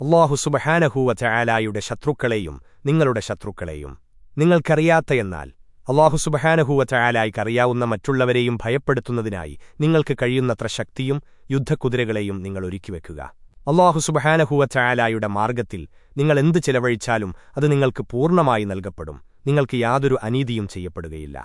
അള്ളാഹു സുബഹാനഹൂവറ്റായാലായുടെ ശത്രുക്കളെയും നിങ്ങളുടെ ശത്രുക്കളെയും നിങ്ങൾക്കറിയാത്ത എന്നാൽ അള്ളാഹു സുബഹാനഹൂവറ്റായാലായിക്കറിയാവുന്ന മറ്റുള്ളവരെയും ഭയപ്പെടുത്തുന്നതിനായി നിങ്ങൾക്ക് കഴിയുന്നത്ര ശക്തിയും യുദ്ധക്കുതിരകളെയും നിങ്ങൾ ഒരുക്കിവെക്കുക അള്ളാഹു സുബഹാനഹൂവറ്റായാലായുടെ മാർഗത്തിൽ നിങ്ങൾ എന്ത് ചെലവഴിച്ചാലും അത് നിങ്ങൾക്ക് പൂർണമായി നൽകപ്പെടും. നിങ്ങൾക്ക് യാതൊരു അനീതിയും ചെയ്യപ്പെടുകയില്ല.